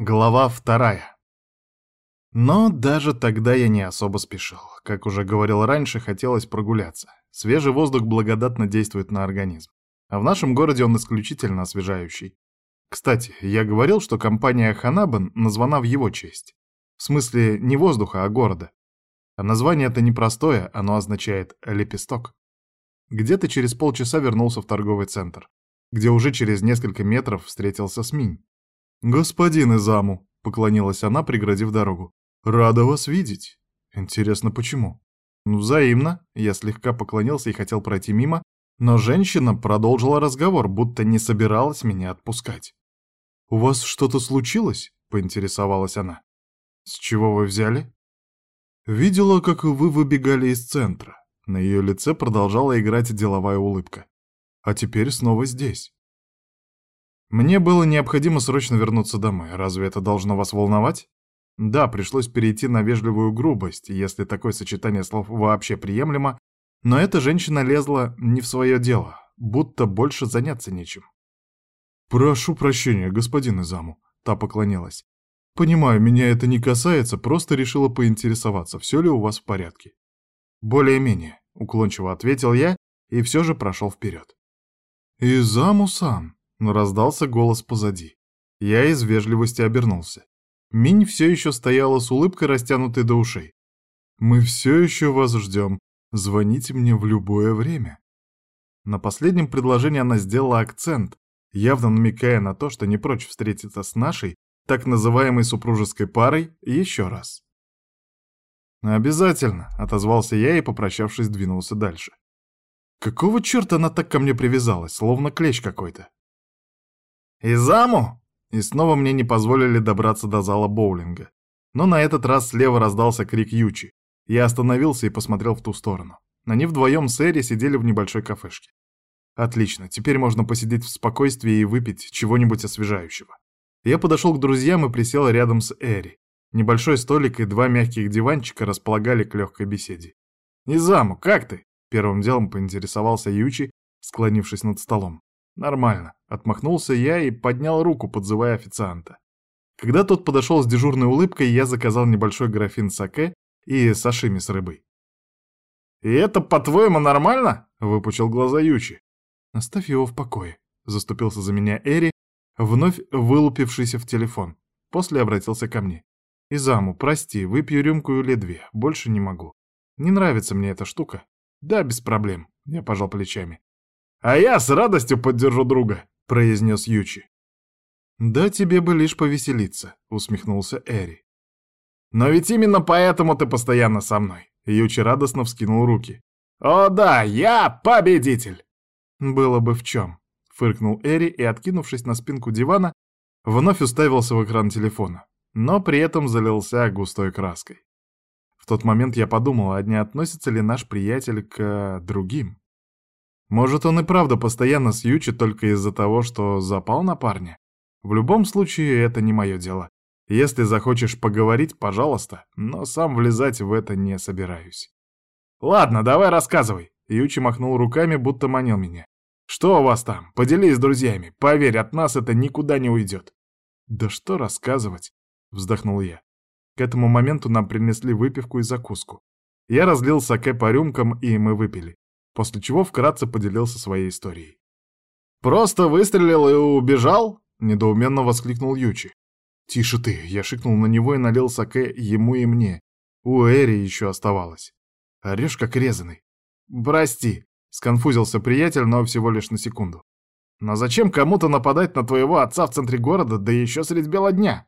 Глава вторая. Но даже тогда я не особо спешил. Как уже говорил раньше, хотелось прогуляться. Свежий воздух благодатно действует на организм. А в нашем городе он исключительно освежающий. Кстати, я говорил, что компания Ханабан названа в его честь. В смысле, не воздуха, а города. А название это непростое, оно означает «лепесток». Где-то через полчаса вернулся в торговый центр, где уже через несколько метров встретился с Минь. «Господин Изаму», — поклонилась она, преградив дорогу, — «рада вас видеть». «Интересно, почему?» «Ну, взаимно». Я слегка поклонился и хотел пройти мимо, но женщина продолжила разговор, будто не собиралась меня отпускать. «У вас что-то случилось?» — поинтересовалась она. «С чего вы взяли?» «Видела, как вы выбегали из центра». На ее лице продолжала играть деловая улыбка. «А теперь снова здесь». Мне было необходимо срочно вернуться домой. Разве это должно вас волновать? Да, пришлось перейти на вежливую грубость, если такое сочетание слов вообще приемлемо, но эта женщина лезла не в свое дело, будто больше заняться нечем. «Прошу прощения, господин Изаму», — та поклонилась. «Понимаю, меня это не касается, просто решила поинтересоваться, все ли у вас в порядке». «Более-менее», — уклончиво ответил я и все же прошел вперед. «Изаму-сан», но раздался голос позади. Я из вежливости обернулся. Минь все еще стояла с улыбкой, растянутой до ушей. «Мы все еще вас ждем. Звоните мне в любое время». На последнем предложении она сделала акцент, явно намекая на то, что не прочь встретиться с нашей, так называемой супружеской парой, еще раз. «Обязательно», — отозвался я и, попрощавшись, двинулся дальше. Какого черта она так ко мне привязалась, словно клещ какой-то? «Изаму!» И снова мне не позволили добраться до зала боулинга. Но на этот раз слева раздался крик Ючи. Я остановился и посмотрел в ту сторону. Они вдвоем с Эри сидели в небольшой кафешке. Отлично, теперь можно посидеть в спокойствии и выпить чего-нибудь освежающего. Я подошел к друзьям и присел рядом с Эри. Небольшой столик и два мягких диванчика располагали к легкой беседе. «Изаму, как ты?» — первым делом поинтересовался Ючи, склонившись над столом. «Нормально», — отмахнулся я и поднял руку, подзывая официанта. Когда тот подошел с дежурной улыбкой, я заказал небольшой графин саке и сашими с рыбой. «И это, по-твоему, нормально?» — выпучил глаза Ючи. «Оставь его в покое», — заступился за меня Эри, вновь вылупившийся в телефон. После обратился ко мне. «Изаму, прости, выпью рюмку или две, больше не могу. Не нравится мне эта штука». «Да, без проблем», — я пожал плечами. «А я с радостью поддержу друга», — произнес Ючи. «Да тебе бы лишь повеселиться», — усмехнулся Эри. «Но ведь именно поэтому ты постоянно со мной», — Ючи радостно вскинул руки. «О да, я победитель!» «Было бы в чем», — фыркнул Эри и, откинувшись на спинку дивана, вновь уставился в экран телефона, но при этом залился густой краской. В тот момент я подумал, а не относится ли наш приятель к другим. Может, он и правда постоянно сьючит только из-за того, что запал на парня? В любом случае, это не мое дело. Если захочешь поговорить, пожалуйста, но сам влезать в это не собираюсь. «Ладно, давай рассказывай», — Ючи махнул руками, будто манил меня. «Что у вас там? Поделись с друзьями. Поверь, от нас это никуда не уйдет». «Да что рассказывать?» — вздохнул я. К этому моменту нам принесли выпивку и закуску. Я разлил саке по рюмкам, и мы выпили после чего вкратце поделился своей историей. «Просто выстрелил и убежал?» — недоуменно воскликнул Ючи. «Тише ты!» — я шикнул на него и налил саке ему и мне. У Эри еще оставалось. Орешь как резанный. «Прости!» — сконфузился приятель, но всего лишь на секунду. «Но зачем кому-то нападать на твоего отца в центре города, да еще средь бела дня?»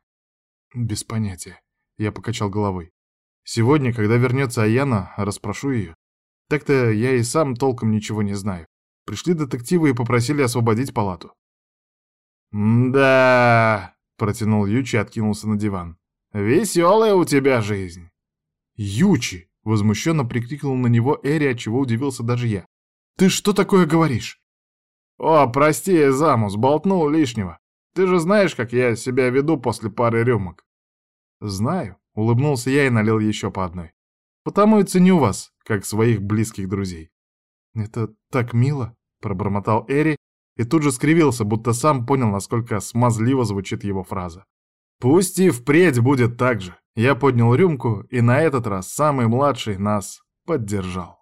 «Без понятия», — я покачал головой. «Сегодня, когда вернется Аяна, расспрошу ее. Так-то я и сам толком ничего не знаю. Пришли детективы и попросили освободить палату. «Да...» — протянул Ючи и откинулся на диван. «Веселая у тебя жизнь!» «Ючи!» — возмущенно прикрикнул на него Эри, от чего удивился даже я. «Ты что такое говоришь?» «О, прости, Замус, болтнул лишнего. Ты же знаешь, как я себя веду после пары рюмок?» «Знаю», — улыбнулся я и налил еще по одной. «Потому и ценю вас, как своих близких друзей. «Это так мило», — пробормотал Эри и тут же скривился, будто сам понял, насколько смазливо звучит его фраза. Пусть и впредь будет так же. Я поднял рюмку, и на этот раз самый младший нас поддержал.